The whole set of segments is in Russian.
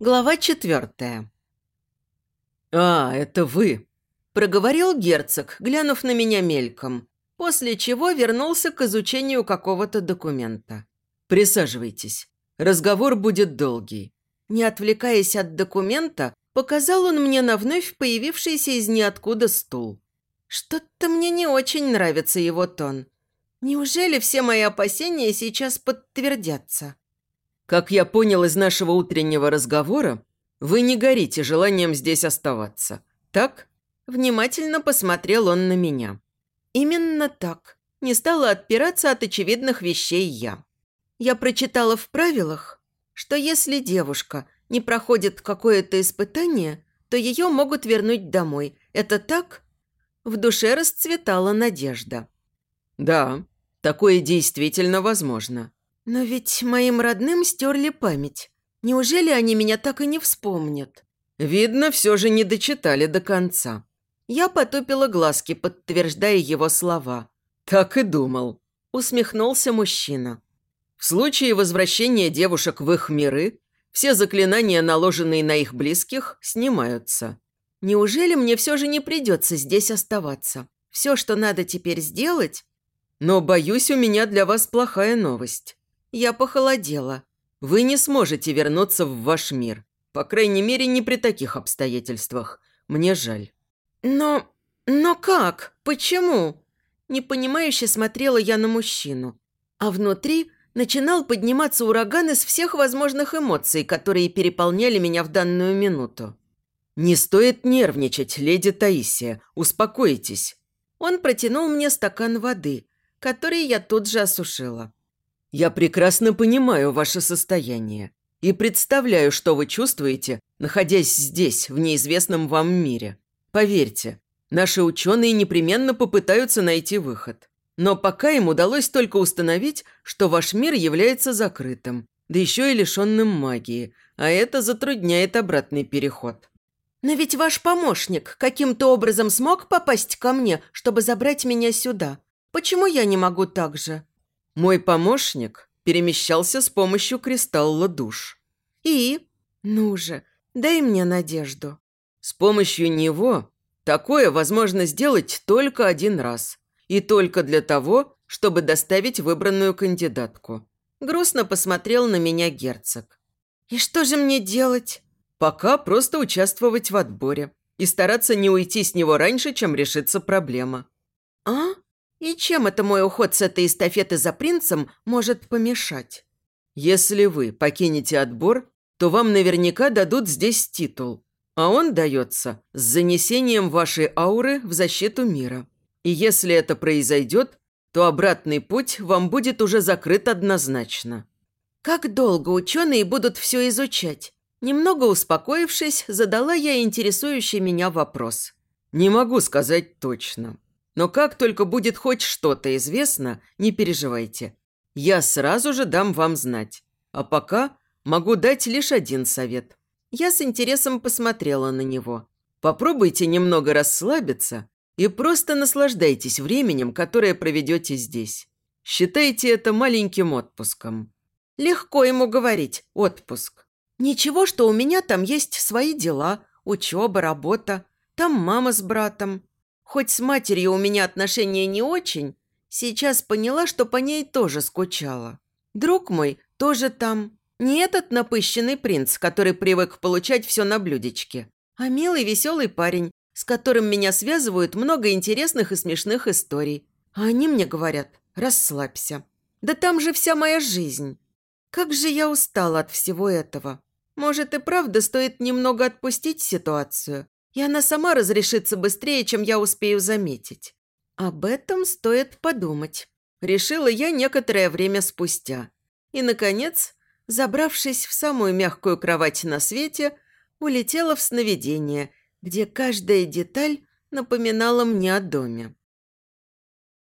Глава четвертая. «А, это вы!» – проговорил герцог, глянув на меня мельком, после чего вернулся к изучению какого-то документа. «Присаживайтесь. Разговор будет долгий». Не отвлекаясь от документа, показал он мне на вновь появившийся из ниоткуда стул. Что-то мне не очень нравится его тон. Неужели все мои опасения сейчас подтвердятся? Как я понял из нашего утреннего разговора, вы не горите желанием здесь оставаться, так? Внимательно посмотрел он на меня. Именно так. Не стала отпираться от очевидных вещей я. Я прочитала в правилах, что если девушка не проходит какое-то испытание, то ее могут вернуть домой. Это так? В душе расцветала надежда. Да, такое действительно возможно. Но ведь моим родным стерли память. Неужели они меня так и не вспомнят? Видно, все же не дочитали до конца. Я потупила глазки, подтверждая его слова. Так и думал. Усмехнулся мужчина. В случае возвращения девушек в их миры, все заклинания, наложенные на их близких, снимаются. Неужели мне все же не придется здесь оставаться? Все, что надо теперь сделать... Но, боюсь, у меня для вас плохая новость. Я похолодела. Вы не сможете вернуться в ваш мир. По крайней мере, не при таких обстоятельствах. Мне жаль. Но... но как? Почему? Непонимающе смотрела я на мужчину. А внутри начинал подниматься ураган из всех возможных эмоций, которые переполняли меня в данную минуту. «Не стоит нервничать, леди Таисия. Успокойтесь». Он протянул мне стакан воды, который я тут же осушила. Я прекрасно понимаю ваше состояние и представляю, что вы чувствуете, находясь здесь, в неизвестном вам мире. Поверьте, наши ученые непременно попытаются найти выход. Но пока им удалось только установить, что ваш мир является закрытым, да еще и лишенным магии, а это затрудняет обратный переход. «Но ведь ваш помощник каким-то образом смог попасть ко мне, чтобы забрать меня сюда. Почему я не могу так же?» Мой помощник перемещался с помощью кристалла душ. И? Ну же, дай мне надежду. С помощью него такое возможно сделать только один раз. И только для того, чтобы доставить выбранную кандидатку. Грустно посмотрел на меня герцог. «И что же мне делать?» «Пока просто участвовать в отборе и стараться не уйти с него раньше, чем решится проблема». «А?» И чем это мой уход с этой эстафеты за принцем может помешать? Если вы покинете отбор, то вам наверняка дадут здесь титул, а он дается с занесением вашей ауры в защиту мира. И если это произойдет, то обратный путь вам будет уже закрыт однозначно. Как долго ученые будут все изучать? Немного успокоившись, задала я интересующий меня вопрос. Не могу сказать точно. Но как только будет хоть что-то известно, не переживайте. Я сразу же дам вам знать. А пока могу дать лишь один совет. Я с интересом посмотрела на него. Попробуйте немного расслабиться и просто наслаждайтесь временем, которое проведете здесь. Считайте это маленьким отпуском. Легко ему говорить «отпуск». Ничего, что у меня там есть свои дела, учеба, работа. Там мама с братом. Хоть с матерью у меня отношения не очень, сейчас поняла, что по ней тоже скучала. Друг мой тоже там. Не этот напыщенный принц, который привык получать все на блюдечке, а милый веселый парень, с которым меня связывают много интересных и смешных историй. А они мне говорят «расслабься». Да там же вся моя жизнь. Как же я устала от всего этого. Может и правда стоит немного отпустить ситуацию и она сама разрешится быстрее, чем я успею заметить. Об этом стоит подумать. Решила я некоторое время спустя. И, наконец, забравшись в самую мягкую кровать на свете, улетела в сновидение, где каждая деталь напоминала мне о доме.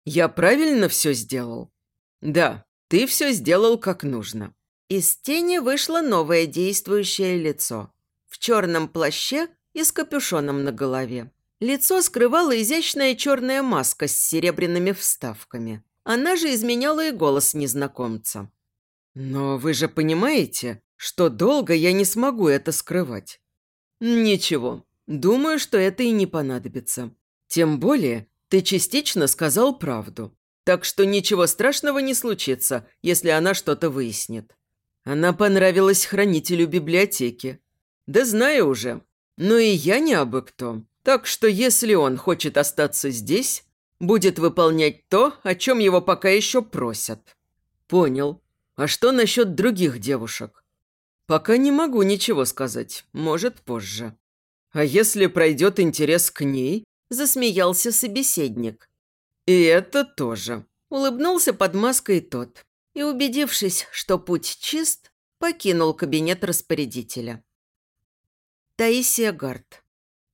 «Я правильно все сделал?» «Да, ты все сделал как нужно». Из тени вышло новое действующее лицо. В черном плаще и с капюшоном на голове. Лицо скрывала изящная черная маска с серебряными вставками. Она же изменяла и голос незнакомца. «Но вы же понимаете, что долго я не смогу это скрывать. Ничего, думаю, что это и не понадобится. Тем более, ты частично сказал правду. Так что ничего страшного не случится, если она что-то выяснит. Она понравилась хранителю библиотеки. Да знаю уже. Но и я не абы кто. Так что если он хочет остаться здесь, будет выполнять то, о чем его пока еще просят. Понял. А что насчет других девушек? Пока не могу ничего сказать. Может, позже. А если пройдет интерес к ней? Засмеялся собеседник. И это тоже. Улыбнулся под маской тот. И, убедившись, что путь чист, покинул кабинет распорядителя. Таисия Гарт.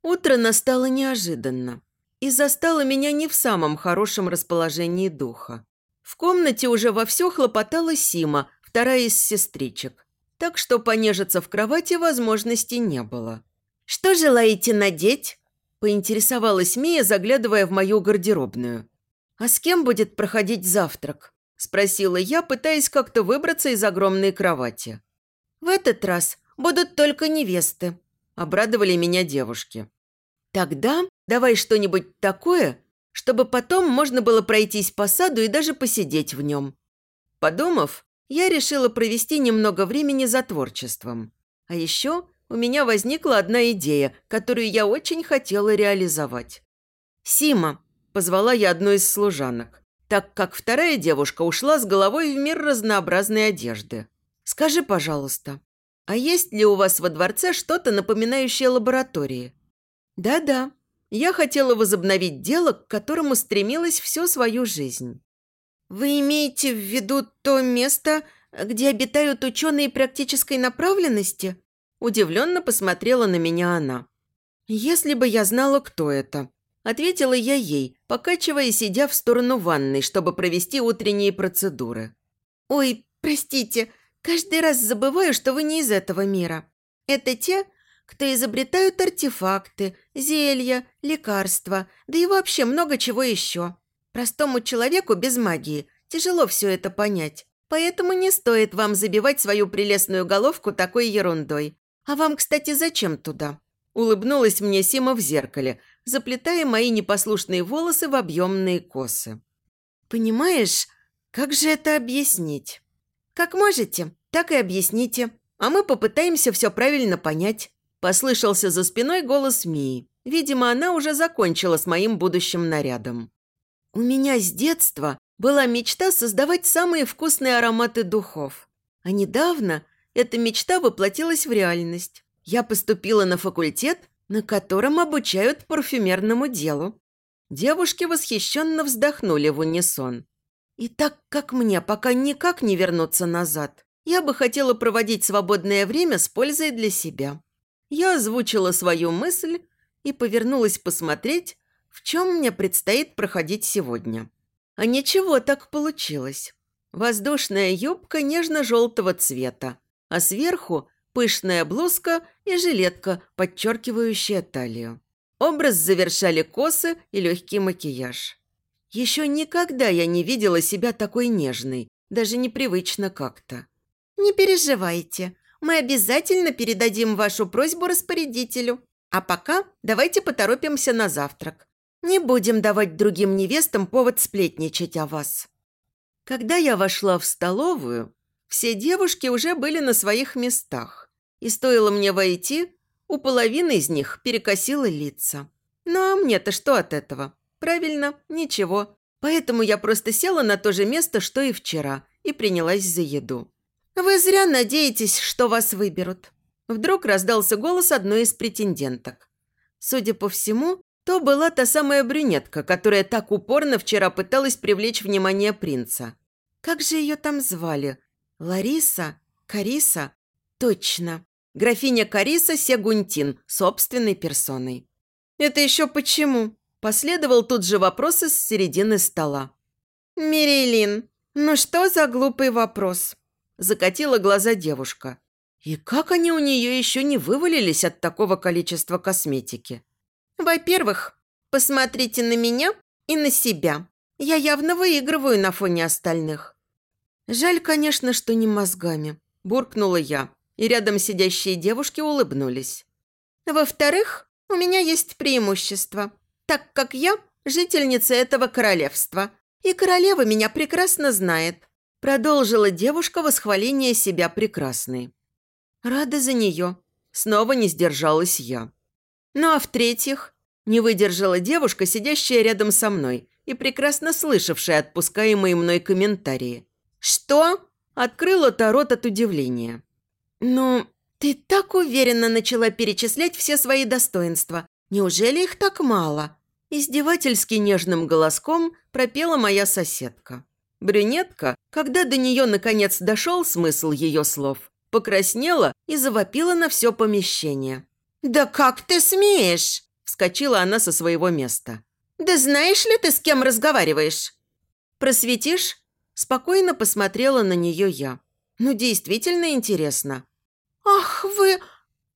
Утро настало неожиданно и застало меня не в самом хорошем расположении духа. В комнате уже вовсю хлопотала Сима, вторая из сестричек, так что понежиться в кровати возможности не было. «Что желаете надеть?» – поинтересовалась Мия, заглядывая в мою гардеробную. «А с кем будет проходить завтрак?» – спросила я, пытаясь как-то выбраться из огромной кровати. «В этот раз будут только невесты», – обрадовали меня девушки. Тогда давай что-нибудь такое, чтобы потом можно было пройтись по саду и даже посидеть в нем. Подумав, я решила провести немного времени за творчеством. А еще у меня возникла одна идея, которую я очень хотела реализовать. «Сима», – позвала я одну из служанок, так как вторая девушка ушла с головой в мир разнообразной одежды. «Скажи, пожалуйста, а есть ли у вас во дворце что-то напоминающее лаборатории?» Да-да, я хотела возобновить дело, к которому стремилась всю свою жизнь. Вы имеете в виду то место, где обитают ученые практической направленности? Удивленно посмотрела на меня она. Если бы я знала, кто это. Ответила я ей, покачивая, сидя в сторону ванной, чтобы провести утренние процедуры. «Ой, простите, каждый раз забываю, что вы не из этого мира. Это те, кто изобретают артефакты, зелья, лекарства, да и вообще много чего еще. Простому человеку без магии тяжело все это понять, поэтому не стоит вам забивать свою прелестную головку такой ерундой. А вам, кстати, зачем туда?» Улыбнулась мне Сима в зеркале, заплетая мои непослушные волосы в объемные косы. «Понимаешь, как же это объяснить?» «Как можете, так и объясните, а мы попытаемся все правильно понять». Послышался за спиной голос Мии. Видимо, она уже закончила с моим будущим нарядом. У меня с детства была мечта создавать самые вкусные ароматы духов. А недавно эта мечта воплотилась в реальность. Я поступила на факультет, на котором обучают парфюмерному делу. Девушки восхищенно вздохнули в унисон. И так как мне пока никак не вернуться назад, я бы хотела проводить свободное время с пользой для себя. Я озвучила свою мысль и повернулась посмотреть, в чем мне предстоит проходить сегодня. А ничего так получилось. Воздушная юбка нежно-желтого цвета, а сверху пышная блузка и жилетка, подчеркивающая талию. Образ завершали косы и легкий макияж. Еще никогда я не видела себя такой нежной, даже непривычно как-то. «Не переживайте, мы обязательно передадим вашу просьбу распорядителю. А пока давайте поторопимся на завтрак. Не будем давать другим невестам повод сплетничать о вас». Когда я вошла в столовую, все девушки уже были на своих местах. И стоило мне войти, у половины из них перекосило лица. Ну а мне-то что от этого? Правильно, ничего. Поэтому я просто села на то же место, что и вчера, и принялась за еду. «Вы зря надеетесь, что вас выберут». Вдруг раздался голос одной из претенденток. Судя по всему, то была та самая брюнетка, которая так упорно вчера пыталась привлечь внимание принца. Как же ее там звали? Лариса? Кариса? Точно. Графиня Кариса Сегунтин, собственной персоной. «Это еще почему?» Последовал тут же вопрос из середины стола. «Мирилин, ну что за глупый вопрос?» закатила глаза девушка. И как они у нее еще не вывалились от такого количества косметики? Во-первых, посмотрите на меня и на себя. Я явно выигрываю на фоне остальных. Жаль, конечно, что не мозгами, буркнула я. и рядом сидящие девушки улыбнулись. «Во-вторых, у меня есть преимущество, так как я жительница этого королевства, и королева меня прекрасно знает», продолжила девушка восхваление себя прекрасной. «Рада за нее», снова не сдержалась я. Ну а в-третьих, не выдержала девушка, сидящая рядом со мной и прекрасно слышавшая отпускаемые мной комментарии. «Что?» – открыла та рот от удивления. «Ну, ты так уверенно начала перечислять все свои достоинства. Неужели их так мало?» Издевательски нежным голоском пропела моя соседка. Брюнетка, когда до нее наконец дошел смысл ее слов, покраснела и завопила на все помещение. «Да как ты смеешь?» – вскочила она со своего места. «Да знаешь ли ты, с кем разговариваешь?» «Просветишь?» – спокойно посмотрела на нее я. «Ну, действительно интересно». «Ах, вы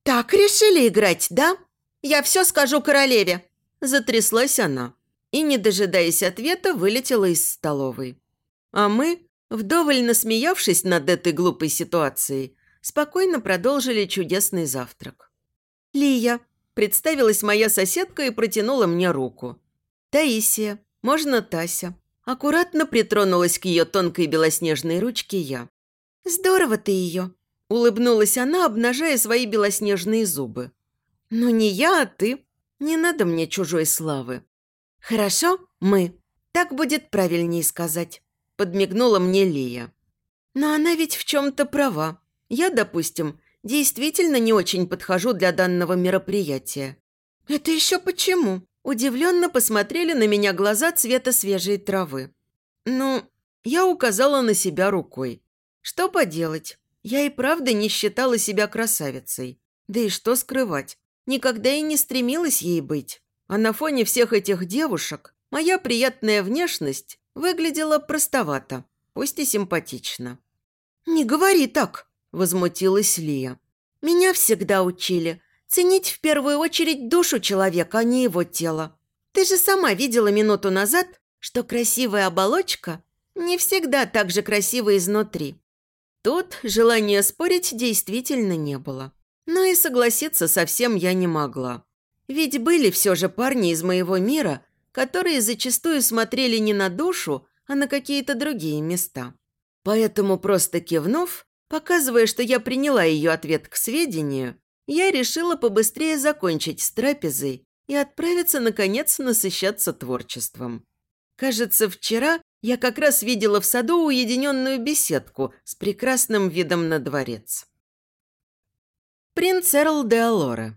так решили играть, да? Я все скажу королеве!» Затряслась она и, не дожидаясь ответа, вылетела из столовой. А мы, вдоволь насмеявшись над этой глупой ситуацией, спокойно продолжили чудесный завтрак. «Лия», – представилась моя соседка и протянула мне руку. «Таисия, можно Тася». Аккуратно притронулась к ее тонкой белоснежной ручке я. «Здорово ты ее», – улыбнулась она, обнажая свои белоснежные зубы. «Ну не я, а ты. Не надо мне чужой славы». «Хорошо, мы. Так будет правильнее сказать», – подмигнула мне Лия. «Но она ведь в чем-то права. Я, допустим, действительно не очень подхожу для данного мероприятия». «Это еще почему?» Удивленно посмотрели на меня глаза цвета свежей травы. «Ну, я указала на себя рукой. Что поделать? Я и правда не считала себя красавицей. Да и что скрывать? Никогда и не стремилась ей быть. А на фоне всех этих девушек моя приятная внешность выглядела простовато, пусть и симпатично. «Не говори так!» возмутилась Лия. «Меня всегда учили ценить в первую очередь душу человека, а не его тело. Ты же сама видела минуту назад, что красивая оболочка не всегда так же красива изнутри». Тут желания спорить действительно не было. Но и согласиться совсем я не могла. Ведь были все же парни из моего мира, которые зачастую смотрели не на душу, а на какие-то другие места. Поэтому, просто кивнув, Показывая, что я приняла ее ответ к сведению, я решила побыстрее закончить с трапезой и отправиться, наконец, насыщаться творчеством. Кажется, вчера я как раз видела в саду уединенную беседку с прекрасным видом на дворец. Принц Эрл де Алора.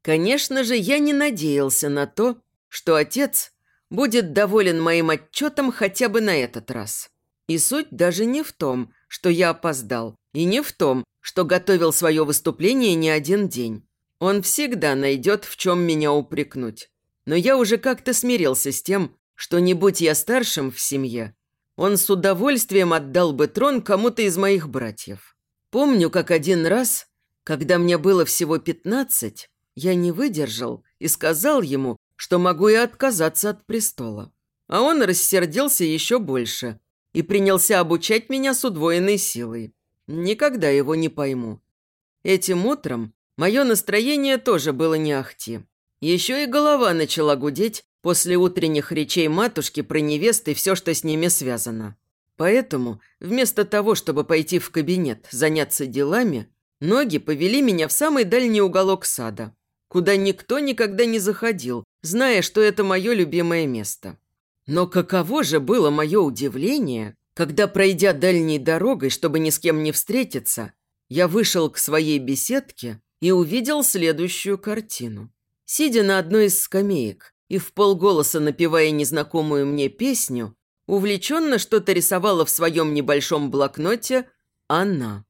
Конечно же, я не надеялся на то, что отец будет доволен моим отчетом хотя бы на этот раз. И суть даже не в том, что я опоздал, и не в том, что готовил свое выступление не один день. Он всегда найдет, в чем меня упрекнуть. Но я уже как-то смирился с тем, что не будь я старшим в семье, он с удовольствием отдал бы трон кому-то из моих братьев. Помню, как один раз, когда мне было всего пятнадцать, я не выдержал и сказал ему, что могу и отказаться от престола. А он рассердился еще больше и принялся обучать меня с удвоенной силой. Никогда его не пойму. Этим утром мое настроение тоже было не ахти. Еще и голова начала гудеть после утренних речей матушки про невест и все, что с ними связано. Поэтому, вместо того, чтобы пойти в кабинет, заняться делами, ноги повели меня в самый дальний уголок сада, куда никто никогда не заходил, зная, что это мое любимое место. Но каково же было мое удивление, когда, пройдя дальней дорогой, чтобы ни с кем не встретиться, я вышел к своей беседке и увидел следующую картину. Сидя на одной из скамеек и в полголоса напевая незнакомую мне песню, увлеченно что-то рисовала в своем небольшом блокноте она.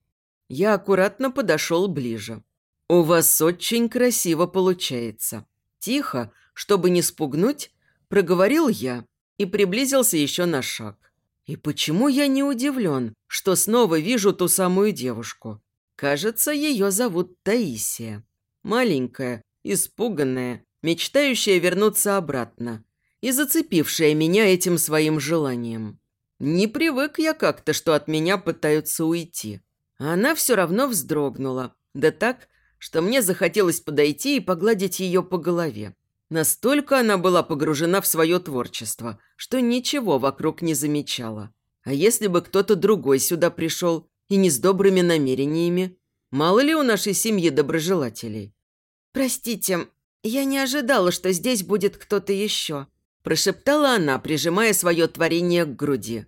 Я аккуратно подошел ближе. «У вас очень красиво получается». Тихо, чтобы не спугнуть, проговорил я и приблизился еще на шаг. И почему я не удивлен, что снова вижу ту самую девушку? Кажется, ее зовут Таисия. Маленькая, испуганная, мечтающая вернуться обратно и зацепившая меня этим своим желанием. Не привык я как-то, что от меня пытаются уйти. А она все равно вздрогнула. Да так, что мне захотелось подойти и погладить ее по голове. Настолько она была погружена в свое творчество, что ничего вокруг не замечала. А если бы кто-то другой сюда пришел и не с добрыми намерениями? Мало ли у нашей семьи доброжелателей? «Простите, я не ожидала, что здесь будет кто-то еще», прошептала она, прижимая свое творение к груди.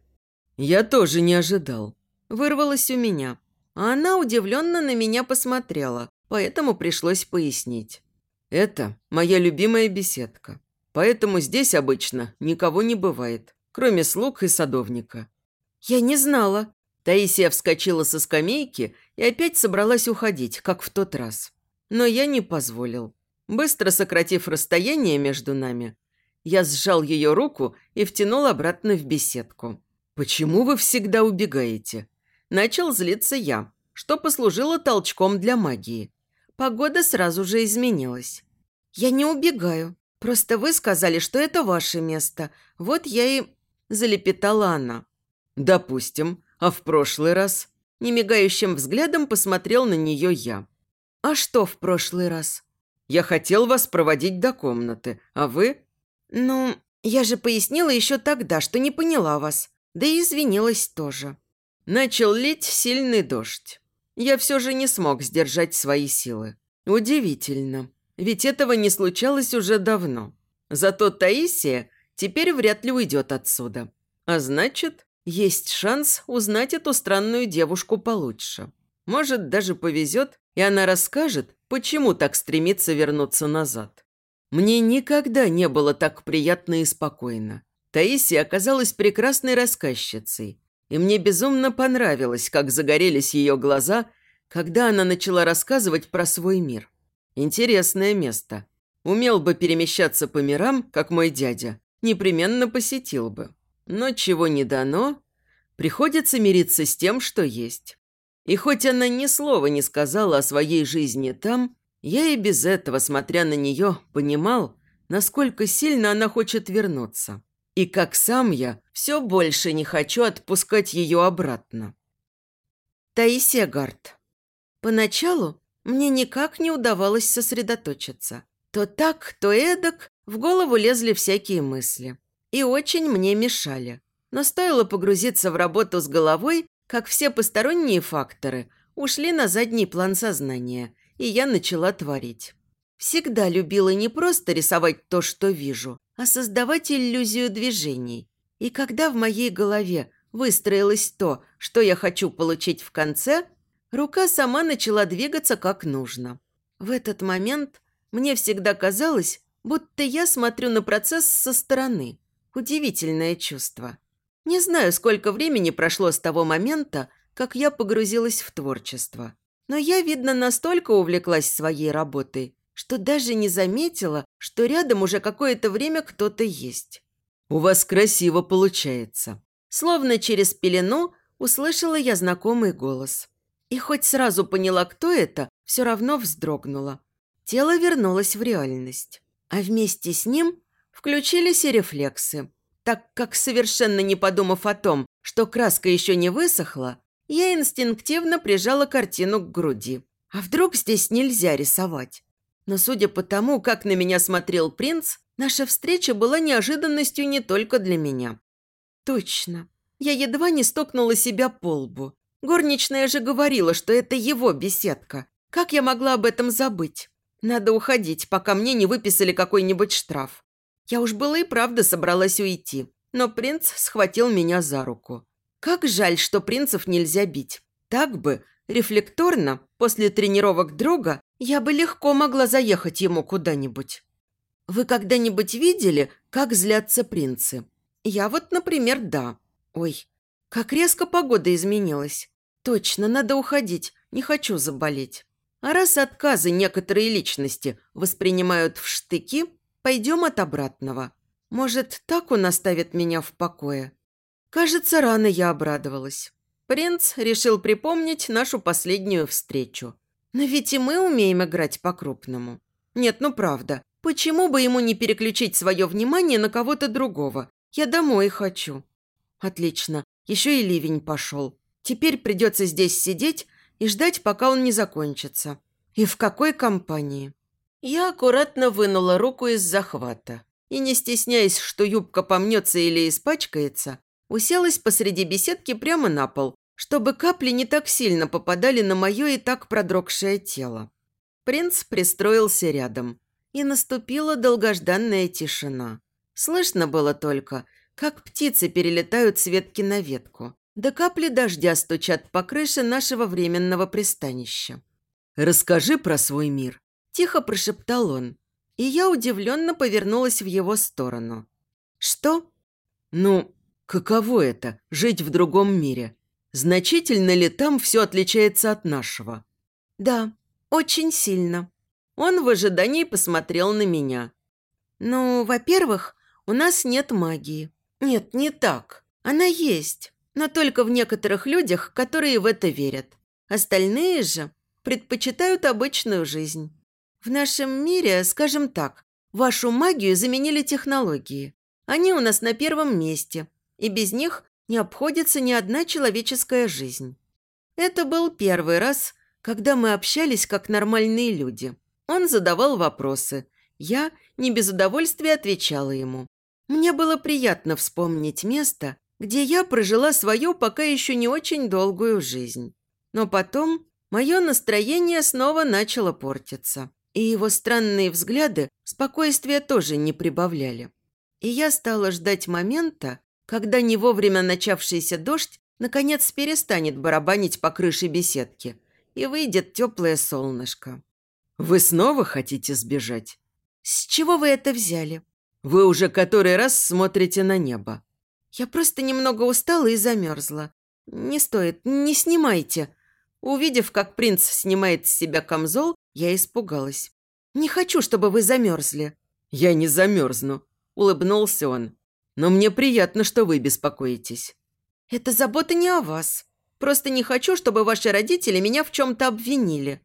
«Я тоже не ожидал». Вырвалось у меня. А она удивленно на меня посмотрела, поэтому пришлось пояснить. «Это моя любимая беседка. Поэтому здесь обычно никого не бывает, кроме слуг и садовника». «Я не знала». Таисия вскочила со скамейки и опять собралась уходить, как в тот раз. Но я не позволил. Быстро сократив расстояние между нами, я сжал ее руку и втянул обратно в беседку. «Почему вы всегда убегаете?» Начал злиться я, что послужило толчком для магии. Погода сразу же изменилась. «Я не убегаю. Просто вы сказали, что это ваше место. Вот я и...» – залепетала она. «Допустим. А в прошлый раз?» Немигающим взглядом посмотрел на нее я. «А что в прошлый раз?» «Я хотел вас проводить до комнаты, а вы...» «Ну, я же пояснила еще тогда, что не поняла вас. Да и извинилась тоже». Начал лить сильный дождь. Я все же не смог сдержать свои силы. Удивительно. Ведь этого не случалось уже давно. Зато Таисия теперь вряд ли уйдет отсюда. А значит, есть шанс узнать эту странную девушку получше. Может, даже повезет, и она расскажет, почему так стремится вернуться назад. Мне никогда не было так приятно и спокойно. Таисия оказалась прекрасной рассказчицей, и мне безумно понравилось, как загорелись ее глаза, когда она начала рассказывать про свой мир. Интересное место. Умел бы перемещаться по мирам, как мой дядя, непременно посетил бы. Но чего не дано, приходится мириться с тем, что есть. И хоть она ни слова не сказала о своей жизни там, я и без этого, смотря на нее, понимал, насколько сильно она хочет вернуться. И как сам я все больше не хочу отпускать ее обратно. Таисия Гарт. Поначалу мне никак не удавалось сосредоточиться. То так, то эдак в голову лезли всякие мысли. И очень мне мешали. Но стоило погрузиться в работу с головой, как все посторонние факторы ушли на задний план сознания, и я начала творить. Всегда любила не просто рисовать то, что вижу, а создавать иллюзию движений. И когда в моей голове выстроилось то, что я хочу получить в конце, рука сама начала двигаться как нужно. В этот момент мне всегда казалось, будто я смотрю на процесс со стороны. Удивительное чувство. Не знаю, сколько времени прошло с того момента, как я погрузилась в творчество. Но я, видно, настолько увлеклась своей работой, что даже не заметила, что рядом уже какое-то время кто-то есть. «У вас красиво получается». Словно через пелену услышала я знакомый голос. И хоть сразу поняла, кто это, все равно вздрогнула. Тело вернулось в реальность. А вместе с ним включились и рефлексы. Так как, совершенно не подумав о том, что краска еще не высохла, я инстинктивно прижала картину к груди. А вдруг здесь нельзя рисовать? Но судя по тому, как на меня смотрел принц, наша встреча была неожиданностью не только для меня. Точно. Я едва не стукнула себя по лбу. Горничная же говорила, что это его беседка. Как я могла об этом забыть? Надо уходить, пока мне не выписали какой-нибудь штраф. Я уж была и правда собралась уйти, но принц схватил меня за руку. Как жаль, что принцев нельзя бить. Так бы, рефлекторно, после тренировок друга, я бы легко могла заехать ему куда-нибудь. Вы когда-нибудь видели, как злятся принцы? Я вот, например, да. Ой, как резко погода изменилась. Точно, надо уходить, не хочу заболеть. А раз отказы некоторые личности воспринимают в штыки, пойдем от обратного. Может, так он оставит меня в покое? Кажется, рано я обрадовалась. Принц решил припомнить нашу последнюю встречу. Но ведь и мы умеем играть по-крупному. Нет, ну правда, почему бы ему не переключить свое внимание на кого-то другого? Я домой хочу. Отлично, еще и ливень пошел. Теперь придется здесь сидеть и ждать, пока он не закончится. И в какой компании? Я аккуратно вынула руку из захвата и, не стесняясь, что юбка помнется или испачкается, уселась посреди беседки прямо на пол, чтобы капли не так сильно попадали на мое и так продрогшее тело. Принц пристроился рядом, и наступила долгожданная тишина. Слышно было только, как птицы перелетают с ветки на ветку, да капли дождя стучат по крыше нашего временного пристанища. «Расскажи про свой мир», – тихо прошептал он, и я удивленно повернулась в его сторону. «Что?» «Ну, каково это – жить в другом мире? Значительно ли там все отличается от нашего?» «Да, очень сильно». Он в ожидании посмотрел на меня. «Ну, во-первых, у нас нет магии. Нет, не так. Она есть, но только в некоторых людях, которые в это верят. Остальные же предпочитают обычную жизнь. В нашем мире, скажем так, вашу магию заменили технологии. Они у нас на первом месте, и без них не обходится ни одна человеческая жизнь. Это был первый раз, когда мы общались как нормальные люди. Он задавал вопросы. Я не без удовольствия отвечала ему. Мне было приятно вспомнить место, где я прожила свою пока еще не очень долгую жизнь. Но потом мое настроение снова начало портиться, и его странные взгляды спокойствия тоже не прибавляли. И я стала ждать момента, когда не вовремя начавшийся дождь наконец перестанет барабанить по крыше беседки, и выйдет теплое солнышко. «Вы снова хотите сбежать?» «С чего вы это взяли?» Вы уже который раз смотрите на небо. Я просто немного устала и замерзла. Не стоит, не снимайте. Увидев, как принц снимает с себя камзол, я испугалась. Не хочу, чтобы вы замерзли. Я не замерзну, улыбнулся он. Но мне приятно, что вы беспокоитесь. Это забота не о вас. Просто не хочу, чтобы ваши родители меня в чем-то обвинили.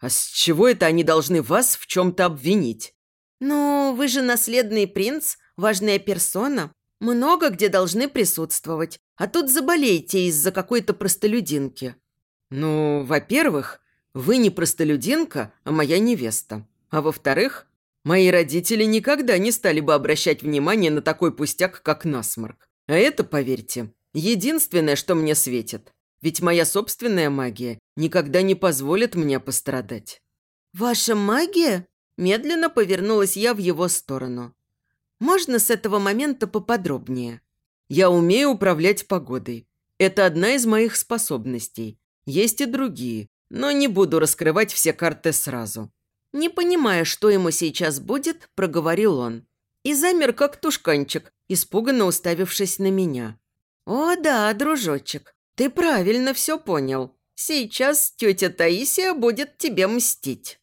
А с чего это они должны вас в чем-то обвинить? «Ну, вы же наследный принц, важная персона. Много где должны присутствовать. А тут заболеете из-за какой-то простолюдинки». «Ну, во-первых, вы не простолюдинка, а моя невеста. А во-вторых, мои родители никогда не стали бы обращать внимание на такой пустяк, как насморк. А это, поверьте, единственное, что мне светит. Ведь моя собственная магия никогда не позволит мне пострадать». «Ваша магия?» Медленно повернулась я в его сторону. «Можно с этого момента поподробнее?» «Я умею управлять погодой. Это одна из моих способностей. Есть и другие, но не буду раскрывать все карты сразу». Не понимая, что ему сейчас будет, проговорил он. И замер, как тушканчик, испуганно уставившись на меня. «О да, дружочек, ты правильно все понял. Сейчас тетя Таисия будет тебе мстить».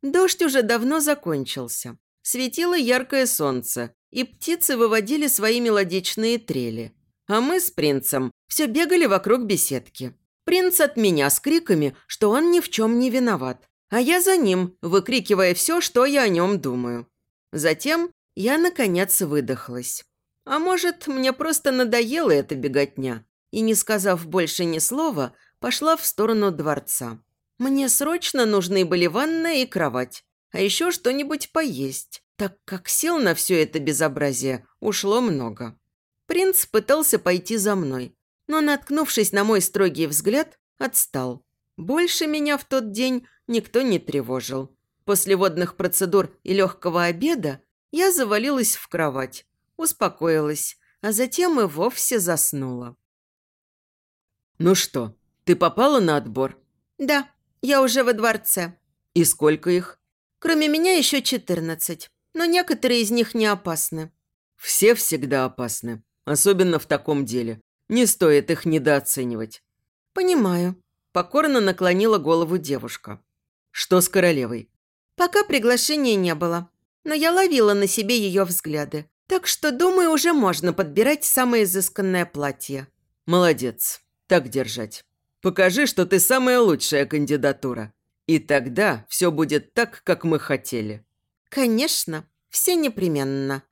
Дождь уже давно закончился. Светило яркое солнце, и птицы выводили свои мелодичные трели. А мы с принцем все бегали вокруг беседки. Принц от меня с криками, что он ни в чем не виноват, а я за ним, выкрикивая все, что я о нем думаю. Затем я, наконец, выдохлась. А может, мне просто надоела эта беготня, и, не сказав больше ни слова, пошла в сторону дворца. Мне срочно нужны были ванная и кровать, а еще что-нибудь поесть, так как сил на все это безобразие ушло много. Принц пытался пойти за мной, но, наткнувшись на мой строгий взгляд, отстал. Больше меня в тот день никто не тревожил. После водных процедур и легкого обеда я завалилась в кровать, успокоилась, а затем и вовсе заснула. «Ну что, ты попала на отбор?» «Да», я уже во дворце». «И сколько их?» «Кроме меня еще четырнадцать, но некоторые из них не опасны». «Все всегда опасны, особенно в таком деле. Не стоит их недооценивать». «Понимаю», – покорно наклонила голову девушка. «Что с королевой?» «Пока приглашения не было, но я ловила на себе ее взгляды, так что, думаю, уже можно подбирать самое изысканное платье». «Молодец. Так держать». Покажи, что ты самая лучшая кандидатура. И тогда все будет так, как мы хотели». «Конечно, все непременно»,